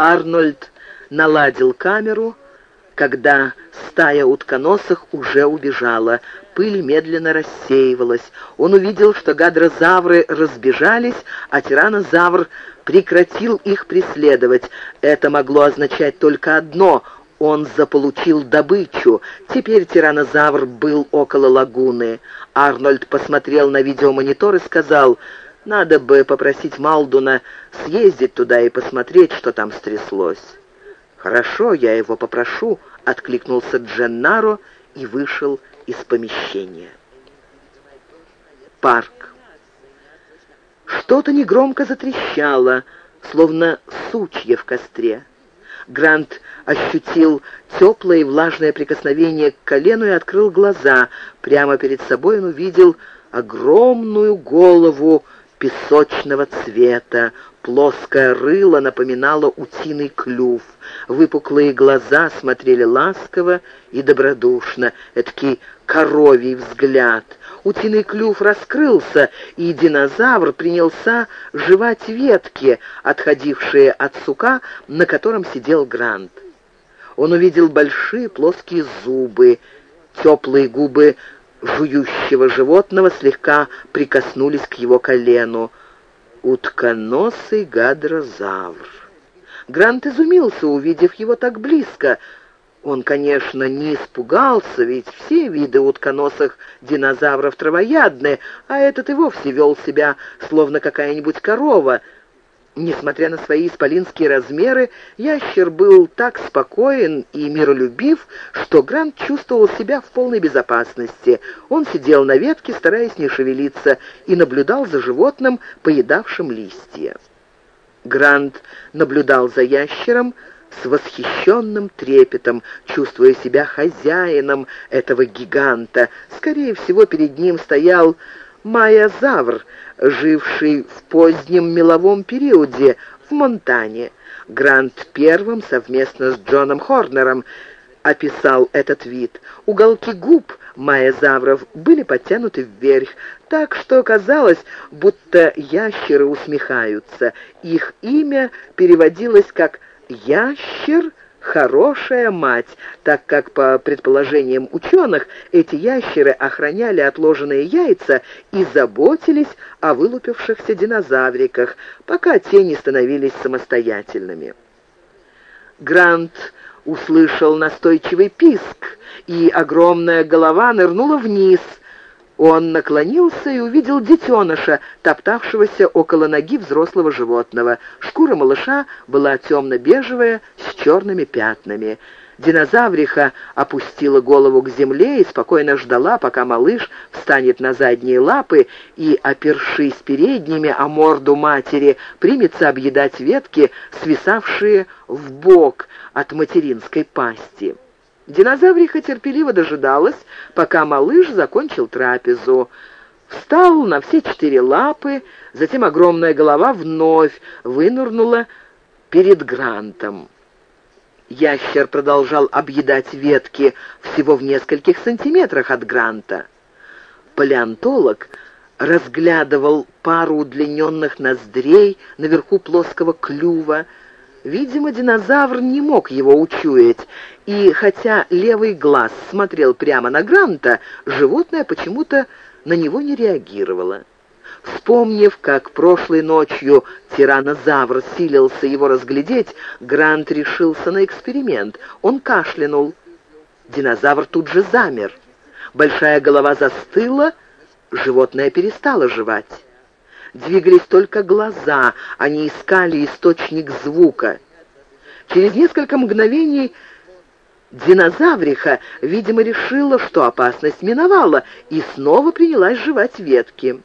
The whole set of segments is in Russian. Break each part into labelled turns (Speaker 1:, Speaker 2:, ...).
Speaker 1: Арнольд наладил камеру, когда стая утконосых уже убежала. Пыль медленно рассеивалась. Он увидел, что гадрозавры разбежались, а тиранозавр прекратил их преследовать. Это могло означать только одно — он заполучил добычу. Теперь тиранозавр был около лагуны. Арнольд посмотрел на видеомонитор и сказал, «Надо бы попросить Малдуна съездить туда и посмотреть, что там стряслось». «Хорошо, я его попрошу», — откликнулся Дженнаро и вышел из помещения. Парк. Что-то негромко затрещало, словно сучья в костре. Грант ощутил теплое и влажное прикосновение к колену и открыл глаза. Прямо перед собой он увидел огромную голову песочного цвета. Плоское рыло напоминало утиный клюв. Выпуклые глаза смотрели ласково и добродушно. Эдакий коровий взгляд. Утиный клюв раскрылся, и динозавр принялся жевать ветки, отходившие от сука, на котором сидел Грант. Он увидел большие плоские зубы, теплые губы жующего животного слегка прикоснулись к его колену. Утконосый гадрозавр. Грант изумился, увидев его так близко. Он, конечно, не испугался, ведь все виды утконосых динозавров травоядные, а этот и вовсе вел себя, словно какая-нибудь корова — Несмотря на свои исполинские размеры, ящер был так спокоен и миролюбив, что Грант чувствовал себя в полной безопасности. Он сидел на ветке, стараясь не шевелиться, и наблюдал за животным, поедавшим листья. Грант наблюдал за ящером с восхищенным трепетом, чувствуя себя хозяином этого гиганта. Скорее всего, перед ним стоял майозавр, живший в позднем меловом периоде в Монтане. Грант первым совместно с Джоном Хорнером описал этот вид. Уголки губ майозавров были подтянуты вверх, так что казалось, будто ящеры усмехаются. Их имя переводилось как «ящер хорошая мать, так как, по предположениям ученых, эти ящеры охраняли отложенные яйца и заботились о вылупившихся динозавриках, пока те не становились самостоятельными. Грант услышал настойчивый писк, и огромная голова нырнула вниз — он наклонился и увидел детеныша, топтавшегося около ноги взрослого животного. Шкура малыша была темно-бежевая, черными пятнами. Динозавриха опустила голову к земле и спокойно ждала, пока малыш встанет на задние лапы и, опершись передними о морду матери, примется объедать ветки, свисавшие в бок от материнской пасти. Динозавриха терпеливо дожидалась, пока малыш закончил трапезу. Встал на все четыре лапы, затем огромная голова вновь вынырнула перед Грантом. Ящер продолжал объедать ветки всего в нескольких сантиметрах от Гранта. Палеонтолог разглядывал пару удлиненных ноздрей наверху плоского клюва, Видимо, динозавр не мог его учуять, и хотя левый глаз смотрел прямо на Гранта, животное почему-то на него не реагировало. Вспомнив, как прошлой ночью тиранозавр силился его разглядеть, Грант решился на эксперимент. Он кашлянул. Динозавр тут же замер. Большая голова застыла, животное перестало жевать двигались только глаза, они искали источник звука. Через несколько мгновений динозавриха, видимо, решила, что опасность миновала, и снова принялась жевать ветки.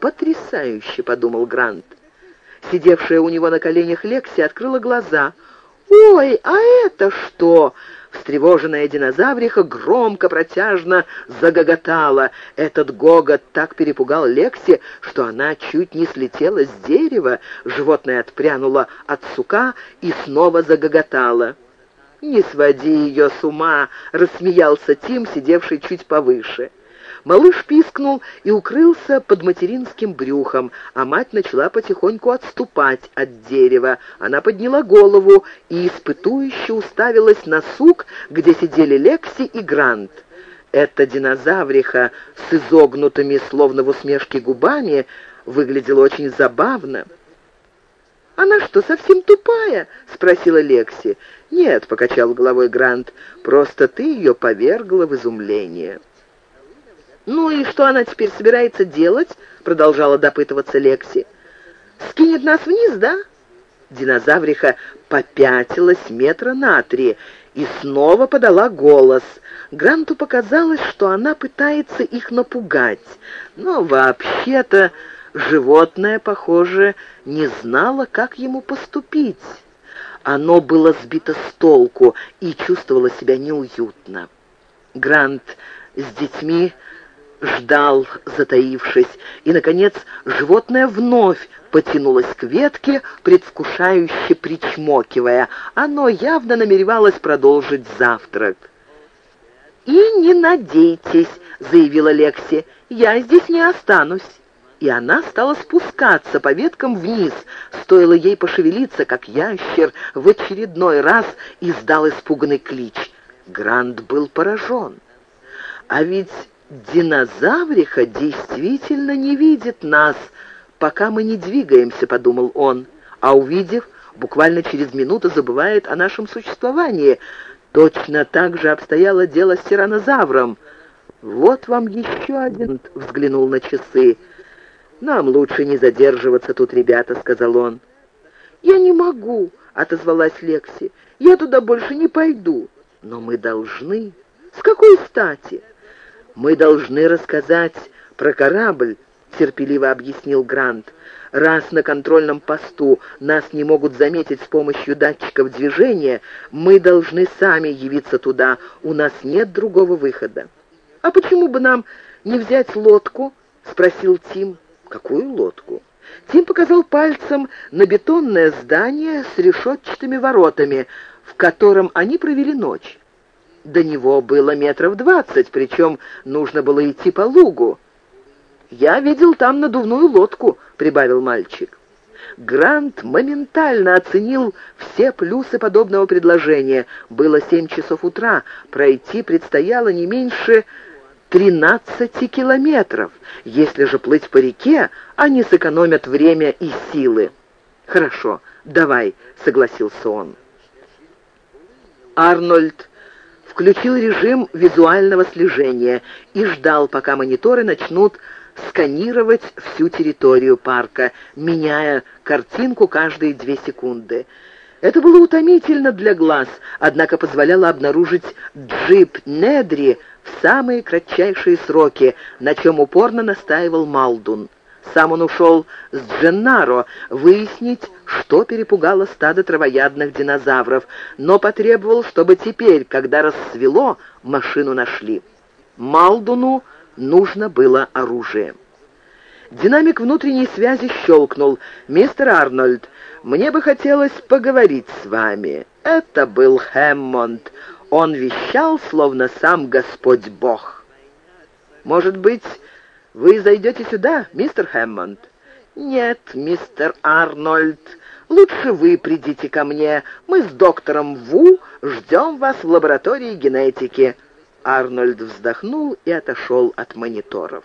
Speaker 1: «Потрясающе!» — подумал Грант. Сидевшая у него на коленях Лекси открыла глаза. «Ой, а это что?» Встревоженная динозавриха громко, протяжно загоготала. Этот гогот так перепугал Лекси, что она чуть не слетела с дерева. Животное отпрянуло от сука и снова загоготало. «Не своди ее с ума!» — рассмеялся Тим, сидевший чуть повыше. Малыш пискнул и укрылся под материнским брюхом, а мать начала потихоньку отступать от дерева. Она подняла голову и испытующе уставилась на сук, где сидели Лекси и Грант. Эта динозавриха с изогнутыми, словно в усмешке губами, выглядела очень забавно. «Она что, совсем тупая?» — спросила Лекси. «Нет», — покачал головой Грант, — «просто ты ее повергла в изумление». «Ну и что она теперь собирается делать?» — продолжала допытываться Лекси. «Скинет нас вниз, да?» Динозавриха попятилась метра на три и снова подала голос. Гранту показалось, что она пытается их напугать. Но вообще-то животное, похоже, не знало, как ему поступить. Оно было сбито с толку и чувствовало себя неуютно. Грант с детьми ждал, затаившись, и, наконец, животное вновь потянулось к ветке, предвкушающе причмокивая. Оно явно намеревалось продолжить завтрак. «И не надейтесь», — заявила Лекси, — «я здесь не останусь» и она стала спускаться по веткам вниз. Стоило ей пошевелиться, как ящер в очередной раз издал испуганный клич. Грант был поражен. А ведь динозавриха действительно не видит нас, пока мы не двигаемся, подумал он, а увидев, буквально через минуту забывает о нашем существовании. Точно так же обстояло дело с тиранозавром. «Вот вам еще один», — взглянул на часы. «Нам лучше не задерживаться тут, ребята», — сказал он. «Я не могу», — отозвалась Лекси. «Я туда больше не пойду». «Но мы должны». «С какой стати?» «Мы должны рассказать про корабль», — терпеливо объяснил Грант. «Раз на контрольном посту нас не могут заметить с помощью датчиков движения, мы должны сами явиться туда. У нас нет другого выхода». «А почему бы нам не взять лодку?» — спросил Тим. «Какую лодку?» Тим показал пальцем на бетонное здание с решетчатыми воротами, в котором они провели ночь. До него было метров двадцать, причем нужно было идти по лугу. «Я видел там надувную лодку», — прибавил мальчик. Грант моментально оценил все плюсы подобного предложения. Было семь часов утра, пройти предстояло не меньше 13 километров. Если же плыть по реке, они сэкономят время и силы. «Хорошо, давай», — согласился он. Арнольд включил режим визуального слежения и ждал, пока мониторы начнут сканировать всю территорию парка, меняя картинку каждые две секунды. Это было утомительно для глаз, однако позволяло обнаружить джип Недри в самые кратчайшие сроки, на чем упорно настаивал Малдун. Сам он ушел с Дженнаро выяснить, что перепугало стадо травоядных динозавров, но потребовал, чтобы теперь, когда рассвело, машину нашли. Малдуну нужно было оружие. Динамик внутренней связи щелкнул. «Мистер Арнольд, мне бы хотелось поговорить с вами». Это был Хэммонд. Он вещал, словно сам Господь Бог. «Может быть, вы зайдете сюда, мистер Хэммонд?» «Нет, мистер Арнольд, лучше вы придите ко мне. Мы с доктором Ву ждем вас в лаборатории генетики». Арнольд вздохнул и отошел от мониторов.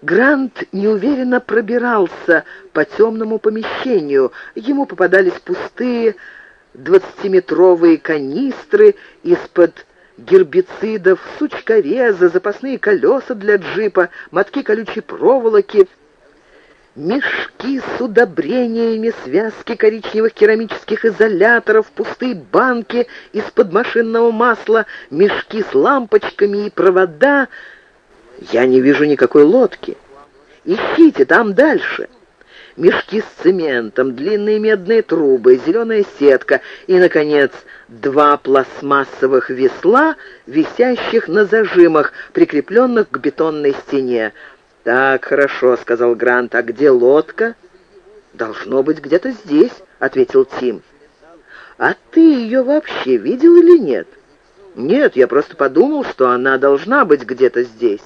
Speaker 1: Грант неуверенно пробирался по темному помещению. Ему попадались пустые двадцатиметровые канистры из-под гербицидов, сучкореза, запасные колеса для джипа, мотки колючей проволоки, мешки с удобрениями, связки коричневых керамических изоляторов, пустые банки из-под машинного масла, мешки с лампочками и провода. Я не вижу никакой лодки. Ищите там дальше мешки с цементом, длинные медные трубы, зеленая сетка и, наконец, два пластмассовых весла, висящих на зажимах, прикрепленных к бетонной стене. «Так, хорошо», — сказал Грант, — «а где лодка?» «Должно быть где-то здесь», — ответил Тим. «А ты ее вообще видел или нет?» «Нет, я просто подумал, что она должна быть где-то здесь».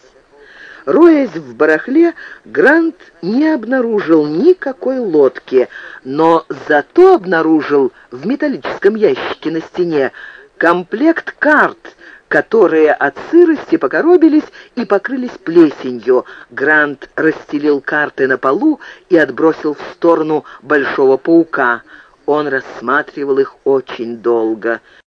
Speaker 1: Роясь в барахле, Грант не обнаружил никакой лодки, но зато обнаружил в металлическом ящике на стене комплект карт, которые от сырости покоробились и покрылись плесенью. Грант расстелил карты на полу и отбросил в сторону большого паука. Он рассматривал их очень долго.